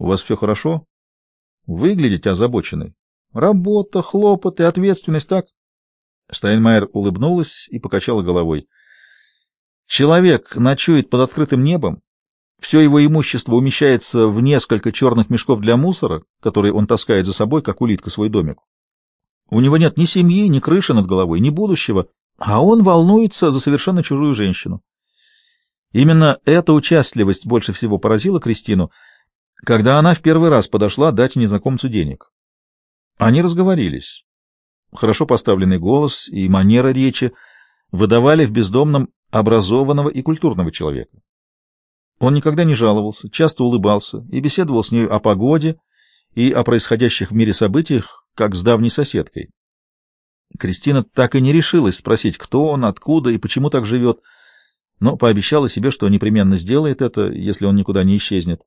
У вас все хорошо? Выглядите озабоченной. Работа, хлопоты, ответственность, так? Штайнмайер улыбнулась и покачала головой. Человек ночует под открытым небом, все его имущество умещается в несколько черных мешков для мусора, которые он таскает за собой, как улитка свой домик. У него нет ни семьи, ни крыши над головой, ни будущего, а он волнуется за совершенно чужую женщину. Именно эта участливость больше всего поразила Кристину, когда она в первый раз подошла дать незнакомцу денег. Они разговорились. Хорошо поставленный голос и манера речи выдавали в бездомном образованного и культурного человека. Он никогда не жаловался, часто улыбался и беседовал с нею о погоде и о происходящих в мире событиях, как с давней соседкой. Кристина так и не решилась спросить, кто он, откуда и почему так живет, но пообещала себе, что непременно сделает это, если он никуда не исчезнет.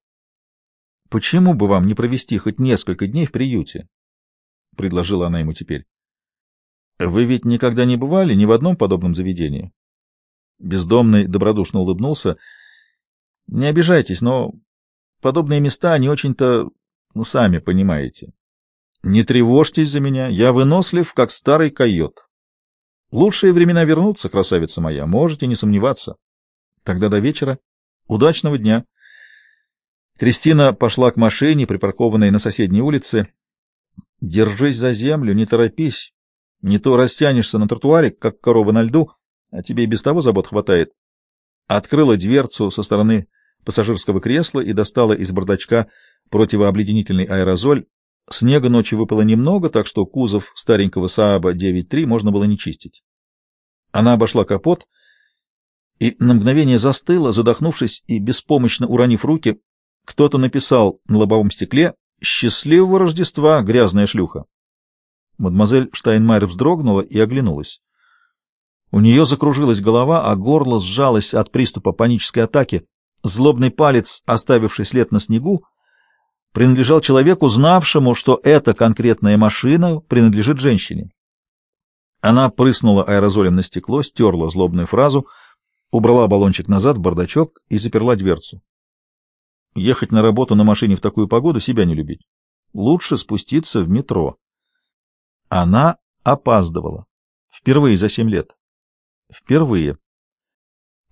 «Почему бы вам не провести хоть несколько дней в приюте?» — предложила она ему теперь. «Вы ведь никогда не бывали ни в одном подобном заведении?» Бездомный добродушно улыбнулся. «Не обижайтесь, но подобные места не очень-то, сами понимаете. Не тревожьтесь за меня, я вынослив, как старый койот. Лучшие времена вернутся, красавица моя, можете не сомневаться. Тогда до вечера. Удачного дня!» Кристина пошла к машине, припаркованной на соседней улице. «Держись за землю, не торопись. Не то растянешься на тротуаре, как корова на льду, а тебе и без того забот хватает». Открыла дверцу со стороны пассажирского кресла и достала из бардачка противообледенительный аэрозоль. Снега ночью выпало немного, так что кузов старенького Сааба 9.3 можно было не чистить. Она обошла капот и на мгновение застыла, задохнувшись и беспомощно уронив руки, кто-то написал на лобовом стекле «Счастливого Рождества, грязная шлюха». Мадемуазель Штайнмайер вздрогнула и оглянулась. У нее закружилась голова, а горло сжалось от приступа панической атаки. Злобный палец, оставивший след на снегу, принадлежал человеку, знавшему, что эта конкретная машина принадлежит женщине. Она прыснула аэрозолем на стекло, стерла злобную фразу, убрала баллончик назад в бардачок и заперла дверцу. Ехать на работу на машине в такую погоду себя не любить. Лучше спуститься в метро. Она опаздывала. Впервые за семь лет. Впервые.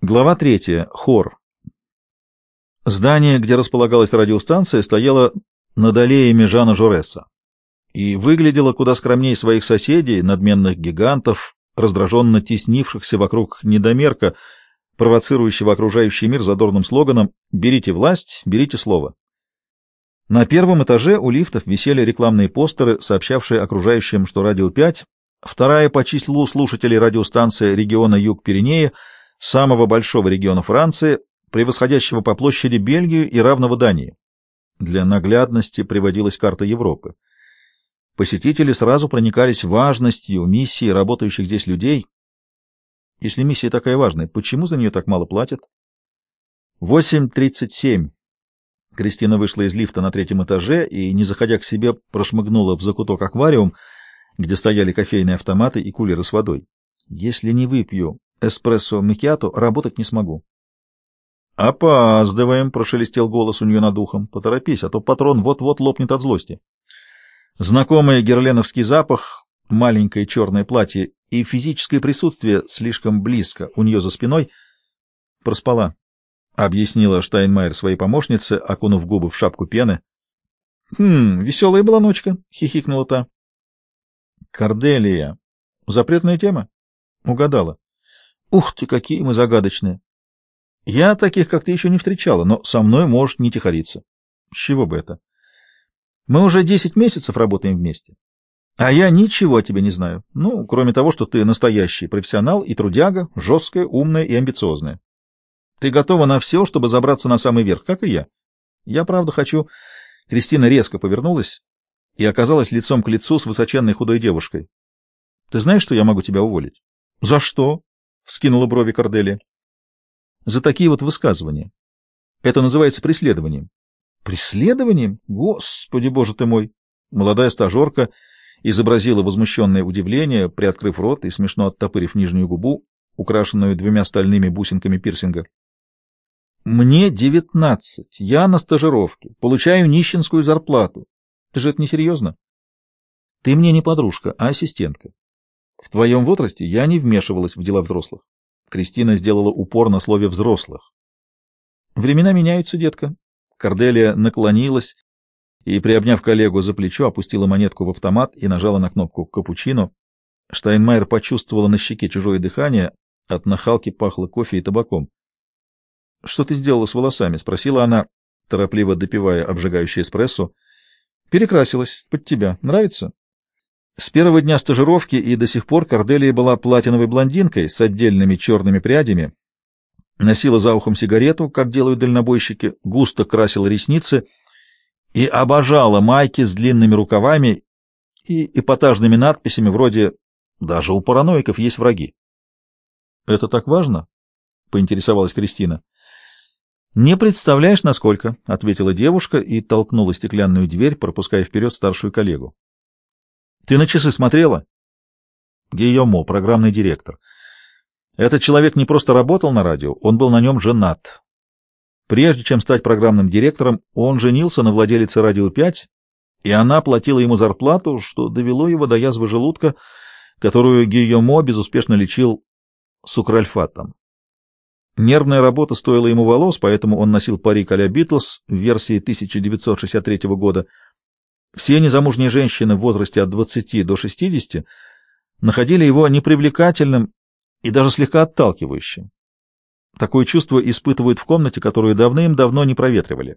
Глава третья. Хор. Здание, где располагалась радиостанция, стояло над аллеями Жана Жореса и выглядело куда скромнее своих соседей, надменных гигантов, раздраженно теснившихся вокруг недомерка, провоцирующего окружающий мир задорным слоганом «Берите власть, берите слово». На первом этаже у лифтов висели рекламные постеры, сообщавшие окружающим, что «Радио 5» — вторая по числу слушателей радиостанция региона Юг-Пиренея, самого большого региона Франции, превосходящего по площади Бельгию и равного Дании. Для наглядности приводилась карта Европы. Посетители сразу проникались важностью миссии работающих здесь людей, если миссия такая важная, почему за нее так мало платят? 8.37. Кристина вышла из лифта на третьем этаже и, не заходя к себе, прошмыгнула в закуток аквариум, где стояли кофейные автоматы и кулеры с водой. Если не выпью эспрессо макиато, работать не смогу. «Опаздываем», — прошелестел голос у нее над ухом. «Поторопись, а то патрон вот-вот лопнет от злости». Знакомый герленовский запах, маленькое черное платье и физическое присутствие слишком близко у нее за спиной. Проспала, — объяснила Штайнмайер своей помощнице, окунув губы в шапку пены. — Хм, веселая была ночка, — хихикнула та. — Корделия. Запретная тема? Угадала. Ух ты, какие мы загадочные. Я таких, как ты, еще не встречала, но со мной может не тихориться. С чего бы это? Мы уже десять месяцев работаем вместе. А я ничего о тебе не знаю. Ну, кроме того, что ты настоящий профессионал и трудяга, жесткая, умная и амбициозная. Ты готова на все, чтобы забраться на самый верх, как и я. Я, правда, хочу... Кристина резко повернулась и оказалась лицом к лицу с высоченной худой девушкой. Ты знаешь, что я могу тебя уволить? За что? Вскинула брови Корделия. За такие вот высказывания. Это называется преследованием. Преследованием? Господи, боже ты мой! Молодая стажерка изобразила возмущенное удивление, приоткрыв рот и смешно оттопырив нижнюю губу, украшенную двумя стальными бусинками пирсинга. Мне девятнадцать, я на стажировке, получаю нищенскую зарплату. Ты же это несерьезно? Ты мне не подружка, а ассистентка. В твоем возрасте я не вмешивалась в дела взрослых. Кристина сделала упор на слове «взрослых». Времена меняются, детка. Корделия наклонилась и, приобняв коллегу за плечо, опустила монетку в автомат и нажала на кнопку «Капучино». Штайнмайер почувствовала на щеке чужое дыхание, от нахалки пахло кофе и табаком. — Что ты сделала с волосами? — спросила она, торопливо допивая обжигающий эспрессо. — Перекрасилась. Под тебя. Нравится? С первого дня стажировки и до сих пор Корделия была платиновой блондинкой с отдельными черными прядями, носила за ухом сигарету, как делают дальнобойщики, густо красила ресницы и обожала майки с длинными рукавами и эпатажными надписями вроде «Даже у параноиков есть враги». «Это так важно?» — поинтересовалась Кристина. «Не представляешь, насколько», — ответила девушка и толкнула стеклянную дверь, пропуская вперед старшую коллегу. «Ты на часы смотрела?» Гийомо, программный директор. Этот человек не просто работал на радио, он был на нем женат. Прежде чем стать программным директором, он женился на владелице «Радио 5», и она платила ему зарплату, что довело его до язвы желудка, которую Гийомо безуспешно лечил сукральфатом. Нервная работа стоила ему волос, поэтому он носил парик а-ля Битлз в версии 1963 года. Все незамужние женщины в возрасте от 20 до 60 находили его непривлекательным и даже слегка отталкивающим. Такое чувство испытывают в комнате, которую давным-давно не проветривали.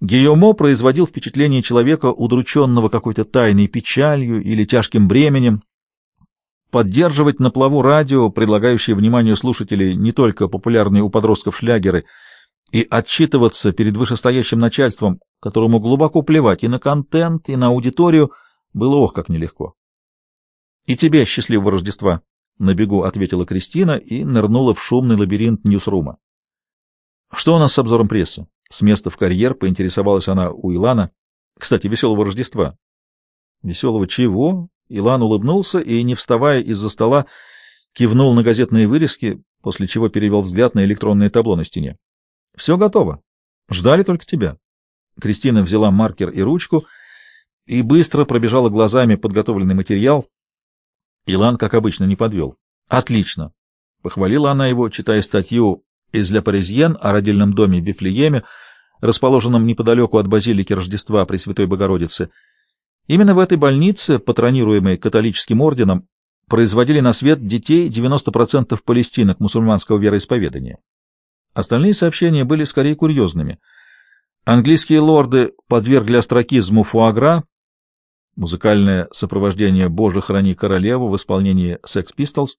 Гийомо производил впечатление человека, удрученного какой-то тайной печалью или тяжким бременем, поддерживать на плаву радио, предлагающее вниманию слушателей не только популярные у подростков шлягеры, и отчитываться перед вышестоящим начальством, которому глубоко плевать и на контент, и на аудиторию, было ох как нелегко. — И тебе счастливого Рождества! — на бегу ответила Кристина и нырнула в шумный лабиринт Ньюсрума. — Что у нас с обзором прессы? С места в карьер поинтересовалась она у Илана. — Кстати, веселого Рождества! — Веселого чего? Илан улыбнулся и, не вставая из-за стола, кивнул на газетные вырезки, после чего перевел взгляд на электронное табло на стене. — Все готово. Ждали только тебя. Кристина взяла маркер и ручку и быстро пробежала глазами подготовленный материал. Илан, как обычно, не подвел. — Отлично. — похвалила она его, читая статью из «Ля Паризьен» о родильном доме в Вифлееме, расположенном неподалеку от базилики Рождества Пресвятой Богородицы — Именно в этой больнице, патронируемой католическим орденом, производили на свет детей 90% палестинок мусульманского вероисповедания. Остальные сообщения были скорее курьезными. Английские лорды подвергли остракизму фуагра, музыкальное сопровождение «Боже, храни королеву» в исполнении Sex Pistols,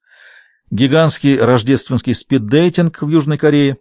гигантский рождественский спиддейтинг в Южной Корее,